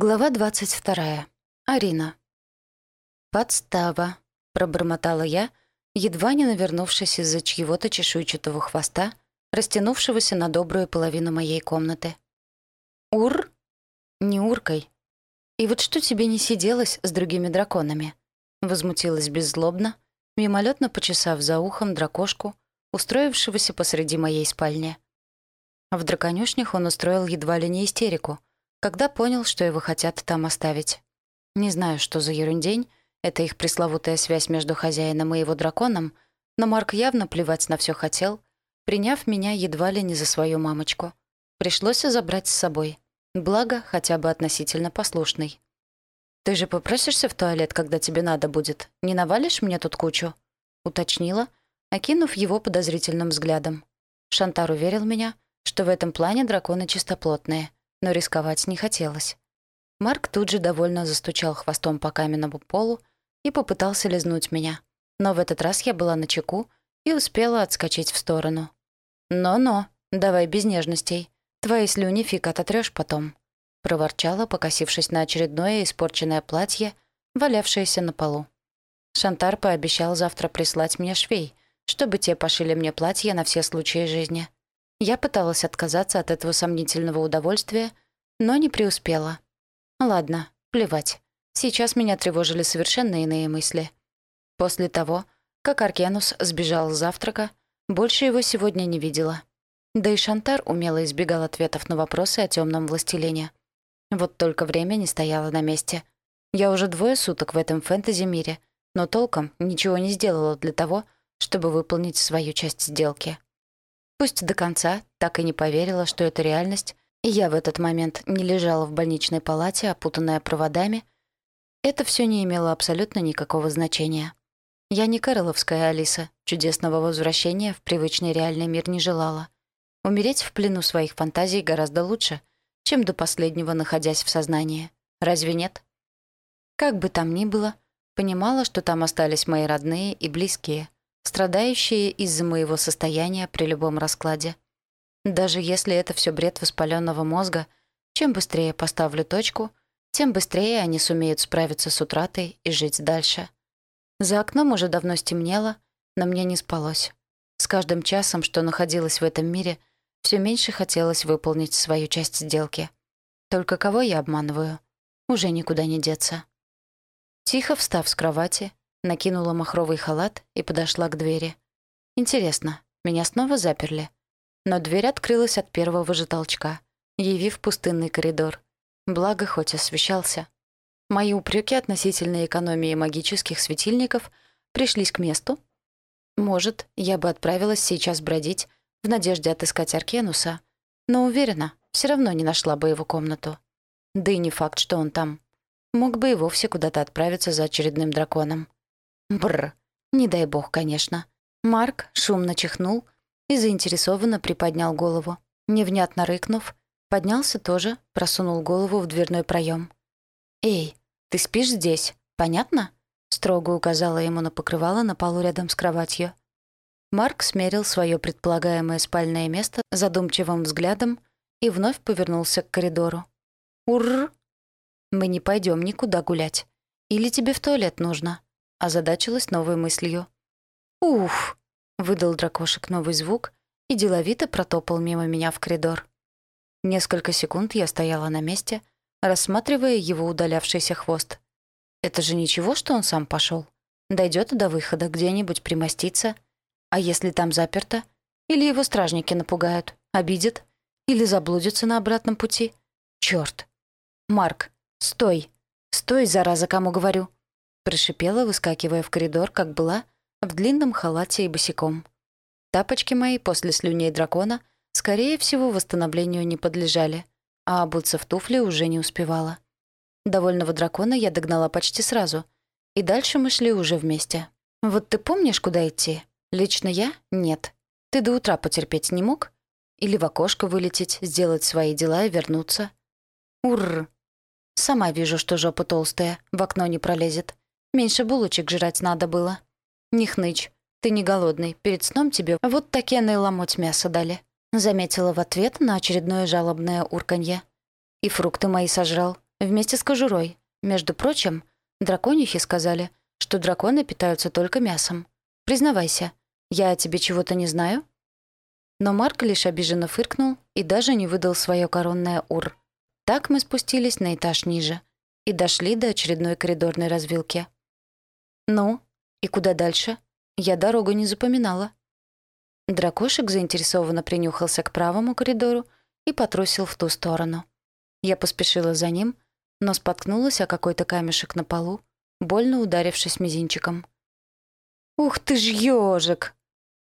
Глава 22. Арина. «Подстава», — пробормотала я, едва не навернувшись из-за чьего-то чешуйчатого хвоста, растянувшегося на добрую половину моей комнаты. «Ур?» «Не уркой». «И вот что тебе не сиделось с другими драконами?» Возмутилась беззлобно, мимолетно почесав за ухом дракошку, устроившегося посреди моей спальни. В драконюшнях он устроил едва ли не истерику — когда понял, что его хотят там оставить. Не знаю, что за ерундень, это их пресловутая связь между хозяином и его драконом, но Марк явно плевать на все хотел, приняв меня едва ли не за свою мамочку. Пришлось забрать с собой. Благо, хотя бы относительно послушный. «Ты же попросишься в туалет, когда тебе надо будет? Не навалишь мне тут кучу?» — уточнила, окинув его подозрительным взглядом. Шантар уверил меня, что в этом плане драконы чистоплотные — но рисковать не хотелось. Марк тут же довольно застучал хвостом по каменному полу и попытался лизнуть меня. Но в этот раз я была на чеку и успела отскочить в сторону. «Но-но, давай без нежностей. Твои слюни фиг ототрёшь потом», — проворчала, покосившись на очередное испорченное платье, валявшееся на полу. Шантар пообещал завтра прислать мне швей, чтобы те пошили мне платье на все случаи жизни. Я пыталась отказаться от этого сомнительного удовольствия, но не преуспела. Ладно, плевать. Сейчас меня тревожили совершенно иные мысли. После того, как Аркенус сбежал с завтрака, больше его сегодня не видела. Да и Шантар умело избегал ответов на вопросы о темном властелине. Вот только время не стояло на месте. Я уже двое суток в этом фэнтези-мире, но толком ничего не сделала для того, чтобы выполнить свою часть сделки. Пусть до конца так и не поверила, что это реальность, и я в этот момент не лежала в больничной палате, опутанная проводами, это все не имело абсолютно никакого значения. Я не Карловская Алиса, чудесного возвращения в привычный реальный мир не желала. Умереть в плену своих фантазий гораздо лучше, чем до последнего находясь в сознании. Разве нет? Как бы там ни было, понимала, что там остались мои родные и близкие — страдающие из-за моего состояния при любом раскладе. Даже если это все бред воспаленного мозга, чем быстрее поставлю точку, тем быстрее они сумеют справиться с утратой и жить дальше. За окном уже давно стемнело, но мне не спалось. С каждым часом, что находилась в этом мире, все меньше хотелось выполнить свою часть сделки. Только кого я обманываю? Уже никуда не деться. Тихо встав с кровати, накинула махровый халат и подошла к двери. Интересно, меня снова заперли? Но дверь открылась от первого же толчка, явив пустынный коридор. Благо, хоть освещался. Мои упреки относительно экономии магических светильников пришлись к месту. Может, я бы отправилась сейчас бродить в надежде отыскать Аркенуса, но уверена, все равно не нашла бы его комнату. Да и не факт, что он там. Мог бы и вовсе куда-то отправиться за очередным драконом. Бррр. Не дай бог, конечно. Марк шумно чихнул и заинтересованно приподнял голову. Невнятно рыкнув, поднялся тоже, просунул голову в дверной проем. «Эй, ты спишь здесь, понятно?» строго указала ему на покрывало на полу рядом с кроватью. Марк смерил свое предполагаемое спальное место задумчивым взглядом и вновь повернулся к коридору. «Урр! Мы не пойдем никуда гулять. Или тебе в туалет нужно?» Озадачилась новой мыслью. «Уф!» — выдал дракошек новый звук и деловито протопал мимо меня в коридор. Несколько секунд я стояла на месте, рассматривая его удалявшийся хвост. Это же ничего, что он сам пошел. Дойдет до выхода, где-нибудь примоститься. А если там заперто? Или его стражники напугают, обидят? Или заблудятся на обратном пути? Черт! Марк, стой! Стой, зараза, кому говорю! Прошипела, выскакивая в коридор, как была, в длинном халате и босиком. Тапочки мои после слюней дракона, скорее всего, восстановлению не подлежали, а обуться в туфли уже не успевала. Довольного дракона я догнала почти сразу, и дальше мы шли уже вместе. «Вот ты помнишь, куда идти? Лично я — нет. Ты до утра потерпеть не мог? Или в окошко вылететь, сделать свои дела и вернуться?» «Урр! Сама вижу, что жопа толстая, в окно не пролезет. Меньше булочек жрать надо было. Не хнычь. Ты не голодный. Перед сном тебе вот такие ломоть мяса дали. Заметила в ответ на очередное жалобное урканье. И фрукты мои сожрал. вместе с кожурой. Между прочим, драконихи сказали, что драконы питаются только мясом. Признавайся, я о тебе чего-то не знаю?» Но Марк лишь обиженно фыркнул и даже не выдал свое коронное «ур». Так мы спустились на этаж ниже и дошли до очередной коридорной развилки. «Ну, и куда дальше?» Я дорогу не запоминала. Дракошек заинтересованно принюхался к правому коридору и потрусил в ту сторону. Я поспешила за ним, но споткнулась о какой-то камешек на полу, больно ударившись мизинчиком. «Ух ты ж ёжик!»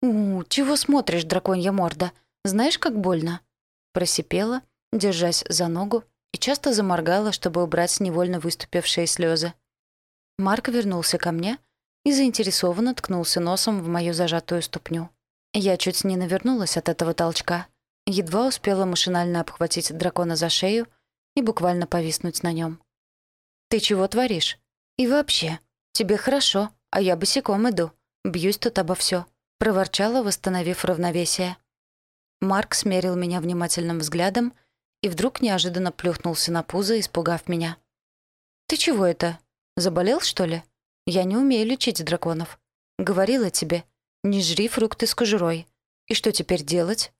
«У, чего смотришь, драконья морда? Знаешь, как больно?» Просипела, держась за ногу, и часто заморгала, чтобы убрать невольно выступившие слезы. Марк вернулся ко мне и заинтересованно ткнулся носом в мою зажатую ступню. Я чуть не навернулась от этого толчка, едва успела машинально обхватить дракона за шею и буквально повиснуть на нем. «Ты чего творишь? И вообще, тебе хорошо, а я босиком иду. Бьюсь тут обо все, проворчала, восстановив равновесие. Марк смерил меня внимательным взглядом и вдруг неожиданно плюхнулся на пузо, испугав меня. «Ты чего это? Заболел, что ли? Я не умею лечить драконов. Говорила тебе, не жри фрукты с кожурой. И что теперь делать?»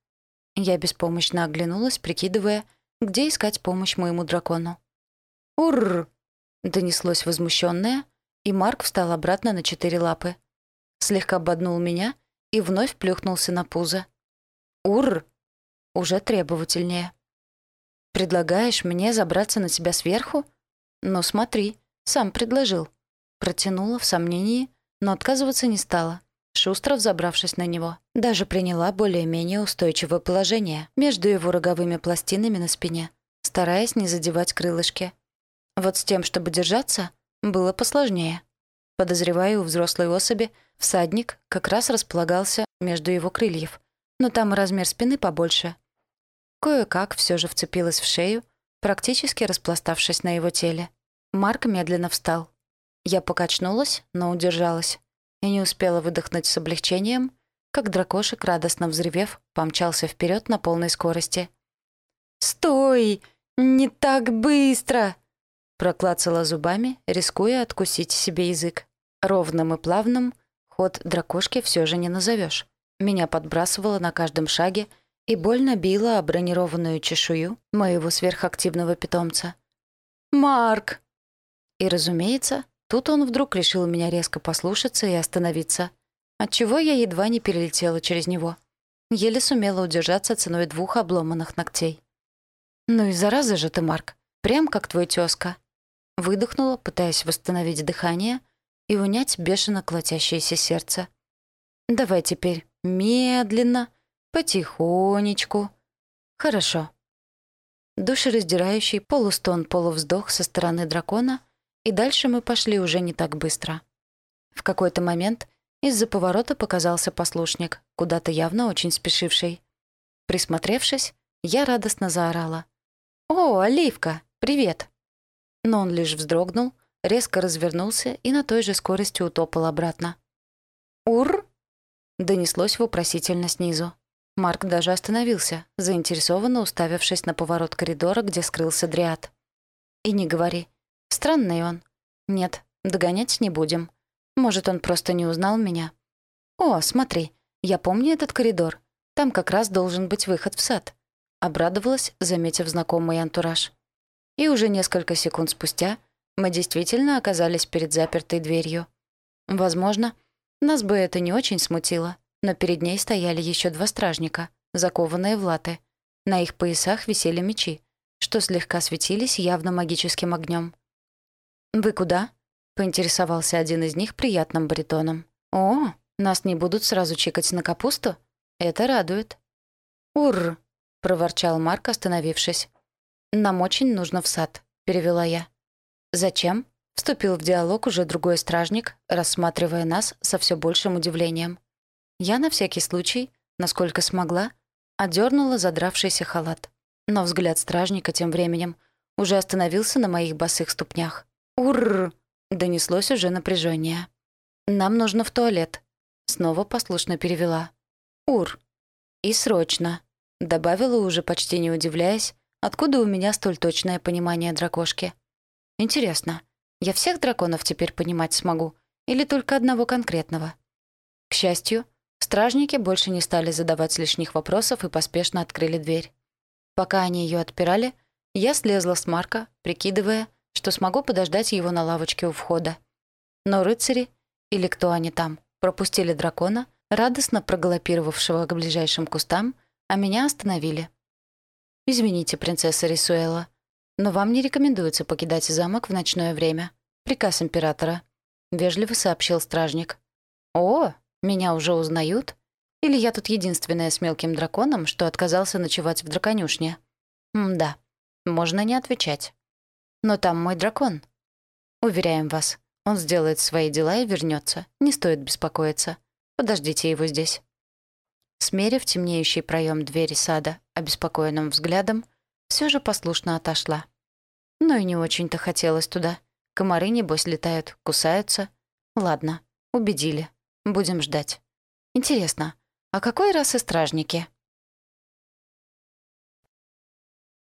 Я беспомощно оглянулась, прикидывая, где искать помощь моему дракону. «Уррр!» — донеслось возмущенное, и Марк встал обратно на четыре лапы. Слегка боднул меня и вновь плюхнулся на пузо. «Уррр!» — уже требовательнее. «Предлагаешь мне забраться на тебя сверху? Ну смотри, сам предложил». Протянула в сомнении, но отказываться не стала шустро взобравшись на него. Даже приняла более-менее устойчивое положение между его роговыми пластинами на спине, стараясь не задевать крылышки. Вот с тем, чтобы держаться, было посложнее. Подозреваю, у взрослой особи всадник как раз располагался между его крыльев, но там размер спины побольше. Кое-как все же вцепилась в шею, практически распластавшись на его теле. Марк медленно встал. Я покачнулась, но удержалась и не успела выдохнуть с облегчением, как дракошек, радостно взревев, помчался вперед на полной скорости. «Стой! Не так быстро!» Проклацала зубами, рискуя откусить себе язык. Ровным и плавным ход дракошки все же не назовешь. Меня подбрасывало на каждом шаге и больно било о бронированную чешую моего сверхактивного питомца. «Марк!» И, разумеется, Тут он вдруг решил меня резко послушаться и остановиться, отчего я едва не перелетела через него. Еле сумела удержаться ценой двух обломанных ногтей. «Ну и зараза же ты, Марк, прям как твой тёзка». Выдохнула, пытаясь восстановить дыхание и унять бешено колотящееся сердце. «Давай теперь медленно, потихонечку. Хорошо». Душераздирающий полустон-полувздох со стороны дракона и дальше мы пошли уже не так быстро. В какой-то момент из-за поворота показался послушник, куда-то явно очень спешивший. Присмотревшись, я радостно заорала. «О, Оливка, привет!» Но он лишь вздрогнул, резко развернулся и на той же скорости утопал обратно. «Ур!» — донеслось вопросительно снизу. Марк даже остановился, заинтересованно уставившись на поворот коридора, где скрылся Дриад. «И не говори, Странный он. Нет, догонять не будем. Может, он просто не узнал меня. О, смотри, я помню этот коридор. Там как раз должен быть выход в сад. Обрадовалась, заметив знакомый антураж. И уже несколько секунд спустя мы действительно оказались перед запертой дверью. Возможно, нас бы это не очень смутило, но перед ней стояли еще два стражника, закованные в латы. На их поясах висели мечи, что слегка светились явно магическим огнем. «Вы куда?» — поинтересовался один из них приятным баритоном. «О, нас не будут сразу чекать на капусту? Это радует». «Урр!» — проворчал Марк, остановившись. «Нам очень нужно в сад», — перевела я. «Зачем?» — вступил в диалог уже другой стражник, рассматривая нас со все большим удивлением. Я на всякий случай, насколько смогла, одернула задравшийся халат. Но взгляд стражника тем временем уже остановился на моих босых ступнях. «Уррр!» — донеслось уже напряжение. «Нам нужно в туалет», — снова послушно перевела. «Ур!» «И срочно», — добавила уже почти не удивляясь, откуда у меня столь точное понимание дракошки. Интересно, я всех драконов теперь понимать смогу или только одного конкретного? К счастью, стражники больше не стали задавать лишних вопросов и поспешно открыли дверь. Пока они ее отпирали, я слезла с Марка, прикидывая, что смогу подождать его на лавочке у входа. Но рыцари, или кто они там, пропустили дракона, радостно прогалопировавшего к ближайшим кустам, а меня остановили. «Извините, принцесса Рисуэла, но вам не рекомендуется покидать замок в ночное время. Приказ императора», — вежливо сообщил стражник. «О, меня уже узнают? Или я тут единственная с мелким драконом, что отказался ночевать в драконюшне? М-да, можно не отвечать. Но там мой дракон. Уверяем вас, он сделает свои дела и вернется. Не стоит беспокоиться. Подождите его здесь». Смерив темнеющий проем двери сада обеспокоенным взглядом, все же послушно отошла. Но и не очень-то хотелось туда. Комары, небось, летают, кусаются. Ладно, убедили. Будем ждать. Интересно, а какой раз и стражники?